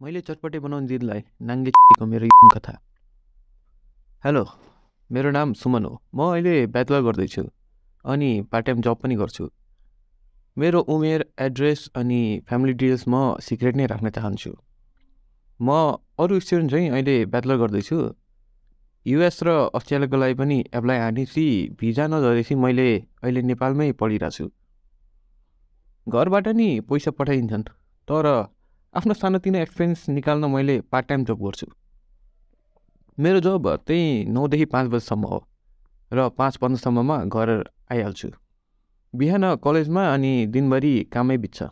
मैले चटपटे बनाउने दिदीलाई नाङ्गे मेरो कथा। हेलो मेरो नाम सुमन हो। म अहिले ब्याचलर गर्दैछु अनि पार्ट टाइम जब पनि गर्छु। मेरो उमेर एड्रेस अनि फ्यामिली डिटेल्स म सिक्रेट नै राख्न चाहन्छु। म अरू स्टुडेन्ट चाहिँ अहिले ब्याचलर गर्दैछु। युएस र अस्ट्रेलियाको लागि पनि एप्लाई हानेपछि भिजा नझरेपछि मैले अहिले नेपालमै पढिरहेको छु घरबाट नि पैसा पठाइदिन्छन् तर आफ्नो सानोतिनो एक्सपिरियन्स निकाल्न मैले पार्ट टाइम जब गर्छु। मेरो जब त्यही नौदेखि पाँच बजीसम्म हो र पाँच पन्ध्रसम्ममा घर आइहाल्छु। बिहान कलेजमा अनि दिनभरि कामै बित्छ।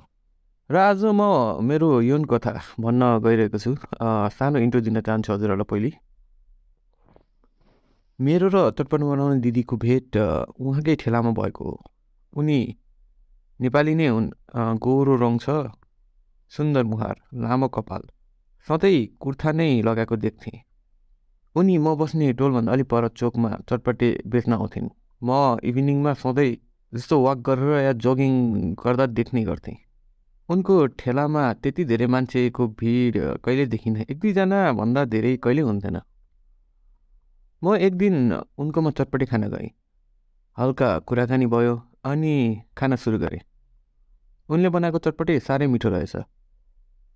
र आज म मेरो यौन कथा भन्न गइरहेको छु। सानो इन्ट्रो दिन चाहन्छु हजुरहरूलाई पहिले। मेरो र चटपट बनाउने दिदीको भेट उहाँकै ठेलामा भएको हो। उनी नेपाली नै हुन्। गोरो रङ छ। सुन्दर मुहार लामो कपाल सधैँ कुर्था नै लगाएको देख्थेँ। उनी म बस्ने टोलभन्दा अलिक पर चोकमा चटपटे बेच्न आउँथिन्। म इभिनिङमा सधैँ जस्तो वाक गरेर या जगिङ गर्दा देख्ने गर्थेँ। उनको ठेलामा त्यति धेरै मान्छेको भिड कहिले देखिनँ एक दुईजना भन्दा धेरै कहिले हुन्थेन। म एक दिन उनकोमा चटपटे खान गएँ। हल्का कुराकानी भयो अनि खाना सुरु गरेँ। उनले बनाएको चटपटे साह्रै मिठो रहेछ।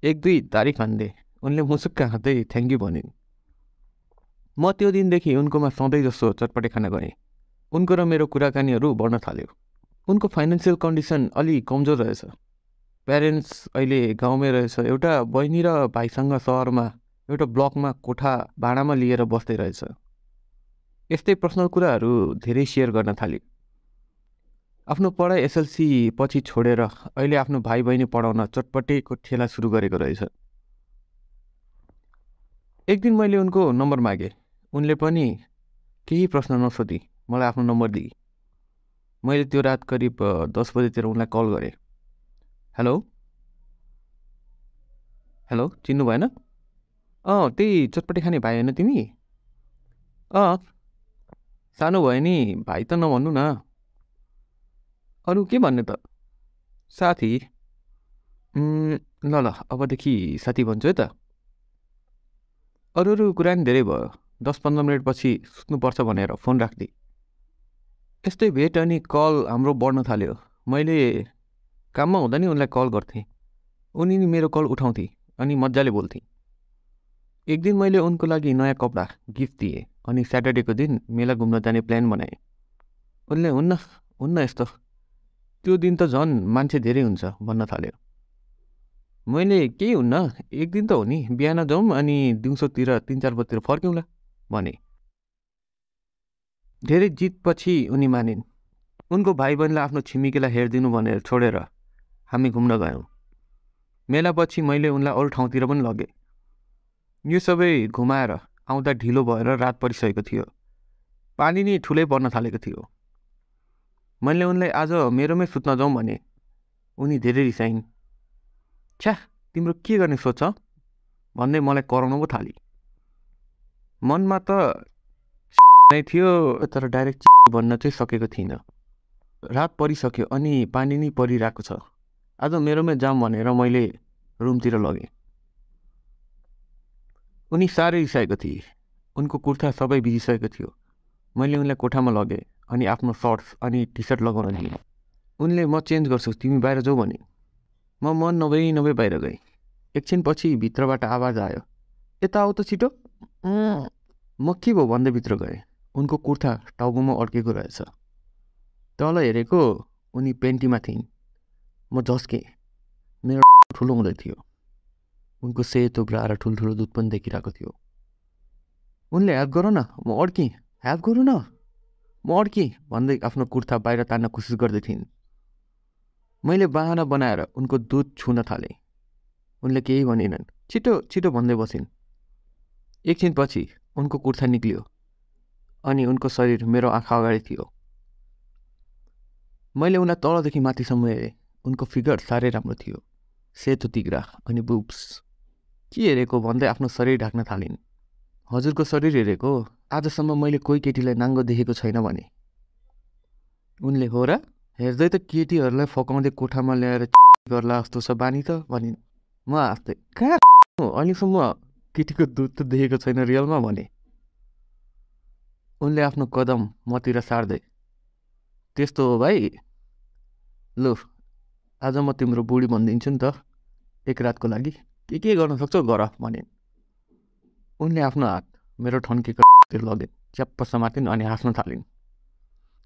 एक दुई तारिक हान्दे उनले मुसुक्क हाँदै थ्याङ्क यू भनिन्। म त्यो दिनदेखि उनकोमा सधैँ जस्तो चटपटे खाना गएँ उनको र मेरो कुराकानीहरू बढ्न थाल्यो। उनको फाइनेन्सियल कन्डिसन अलि कमजोर रहेछ। प्यारेन्ट्स अहिले गाउँमै रहेछ। एउटा बहिनी र भाइसँग सहरमा एउटा ब्लकमा कोठा भाँडामा लिएर बस्दै रहेछ। यस्तै पर्सनल कुराहरू धेरै सेयर गर्न थाल्यो। आफ्नो पढाइ एसएलसी पछि छोडेर अहिले आफ्नो भाइ बहिनी पढाउन चटपटेको ठेला सुरु गरेको रहेछ। एक दिन मैले उनको नम्बर मागेँ। उनले पनि केही प्रश्न नसोधी मलाई आफ्नो नम्बर दिए। मैले त्यो रात करिब दस बजीतिर उनलाई कल गरेँ। हेलो? हेलो चिन्नु भएन? अँ त्यही चटपटे खाने भाइ होइन तिमी? अँ सानो भयो नि भाइ त नभन्नु न। अरू के भन्ने त? साथी। ल ल अबदेखि साथी भन्छु है त। अरू अरू कुरा नि धेरै भयो। दस पन्ध्र मिनटपछि सुत्नुपर्छ भनेर फोन राखिदिएँ यस्तै भेट अनि कल हाम्रो बढ्न थाल्यो। मैले काममा हुँदा नि उनलाई कल गर्थेँ। उनी नि मेरो कल उठाउँथे अनि मजाले बोल्थे। एक दिन मैले उनको लागि नयाँ कपडा गिफ्ट दिएँ अनि स्याटरडेको दिन मेला घुम्न जाने प्लान बनाएँ। उनले हुन्न हुन्न यस्तो। त्यो दिन त झन् मान्छे धेरै हुन्छ भन्न थाल्यो। मैले केही हुन्न एक दिन त हो नि बिहान जाउँ अनि दिउँसोतिर तिन चार बजीतिर फर्क्यौँला भने। धेरै जितपछि उनी मानिन् उनको भाइ बहिनीलाई आफ्नो छिमेकीलाई हेरिदिनु भनेर छोडेर हामी घुम्न गयौँ। मेलापछि मैले उनलाई अरू ठाउँतिर पनि लगेँ। यो सबै घुमाएर आउँदा ढिलो भएर रात परिसकेको थियो। पानी नि ठुलै पर्न थालेको थियो। मैले उनलाई आज मेरोमै सुत्न जाउँ भने उनी धेरै रिसाइन्। छ्या तिम्रो के गर्ने सोच भन्दै मलाई कराउनु पो थाली। मनमा त नै थियो तर डाइरेक्ट भन्न चाहिँ सकेको थिइनँ। रात परिसक्यो अनि पानी नै परिरहेको छ। आज मेरोमै जाम भनेर मैले रुमतिर लगेँ। उनी साह्रै रिसाएको थिए। उनको कुर्ता सबै भिजिसकेको थियो। मैले उनलाई कोठामा लगेँ। अनि आफ्नो सर्ट्स अनि टी सर्ट लगाउन दिएँ। उनले म चेन्ज गर्छु तिमी बाहिर जाऊ भने। म मन नभई नभई बाहिर गएँ। एकछिनपछि भित्रबाट आवाज आयो यता आऊ त छिटो। म के भयो भन्दै भित्र गएँ। उनको कुर्ता टाउकोमा अड्केको रहेछ। तल हेरेको उनी पेन्टीमा थिइन्। म झस्केँ। मेरो ठुलो हुँदै थियो। उनको सेतो ब्रा र ठुल्ठुलो दुध पनि देखिरहेको थियो। उनले हेल्प गर न। म अड्केँ। हेल्प गरौँ न। म अड्केँ भन्दै आफ्नो कुर्ता बाहिर तान्न कोसिस गर्दै थिइन्। मैले बाहना बनाएर उनको दुध छुन थालेँ। उनले केही भनिनन्। छिटो छिटो भन्दै बसिन्। एकछिनपछि उनको कुर्ता निक्लियो अनि उनको शरीर मेरो आँखा अगाडि थियो। मैले उनलाई तलदेखि माथिसम्म हेरेँ। उनको फिगर साह्रै राम्रो थियो। सेतो तिग्रा अनि बुब्स। के हेरेको भन्दै आफ्नो शरीर ढाक्न थालिन्। हजुरको शरीर हेरेको आजसम्म मैले कोही केटीलाई नाङ्गो देखेको छैन भने। उनले हो र हेर्दै त केटीहरूलाई फकाउँदै कोठामा ल्याएर गर्ला जस्तो छ बानी त भनिन्। म हाँस्दै कहाँ अहिलेसम्म केटीको दुध त देखेको छैन रियलमा भने। उनले आफ्नो कदम मतिर सार्दै त्यस्तो हो भाइ। लु आज म तिम्रो बुढी भनिदिन्छु नि त एक रातको लागि। के के गर्न सक्छौ गर भने उनले आफ्नो हात मेरो ठन्केको लगेन् च्याप्प समातिन् अनि हाँस्न थालिन्।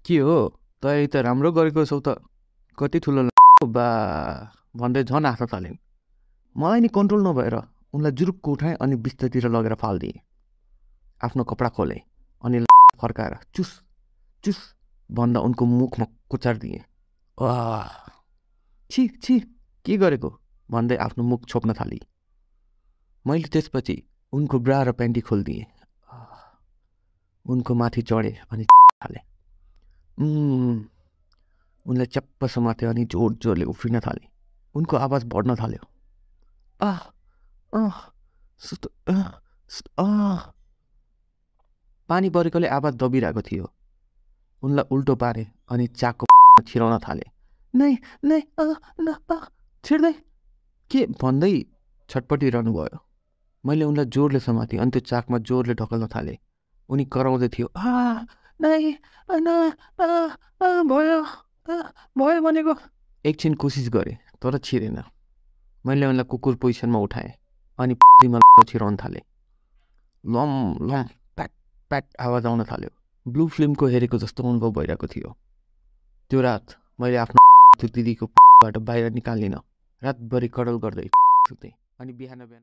के हो? तयारी त राम्रो गरेको छौ त। कति ठुलो बा भन्दै झन् हाँस्न थालिन्। मलाई नि कन्ट्रोल नभएर उनलाई जुरुक्क उठाएँ अनि बिस्तारतिर लगेर फालिदिएँ। आफ्नो कपडा खोलेँ अनि फर्काएर चुस चुस भन्दा उनको मुखमा कुचारिदिएँ आ छि छि के गरेको? भन्दै आफ्नो मुख छोप्न थाली। मैले त्यसपछि उनको ब्रा र प्यान्टी खोलिदिएँ। उनको माथि चढेँ अनि थालेँ उनलाई च्याप्प समातेँ अनि जोड जोडले उफ्रिन थालेँ। उनको आवाज बढ्न थाल्यो। आह। आह। पानी परेकोले आवाज दबिरहेको थियो। उनलाई उल्टो पारे अनि चाकको छिराउन थाले। नै नै छिर्दै। के भन्दै छटपटिरहनु भयो मैले उनलाई जोडले समातेँ अनि त्यो चाकमा जोडले ढकल्न थालेँ। उनी कराउँदै थियो आ नै भयो भयो भनेको। एकछिन कोसिस गरेँ तर छिरेन। मैले उनलाई कुकुर पोजिसनमा उठाएँ अनि छिराउन थालेँ। लम लम प्याट प्याट आवाज आउन थाल्यो। ब्लू फिल्मको हेरेको जस्तो अनुभव भइरहेको थियो। त्यो रात मैले आफ्नो दिदीको बाहिर निकाल्दिनँ। रातभरि कडल गर्दै सुतेँ अनि बिहान बिहान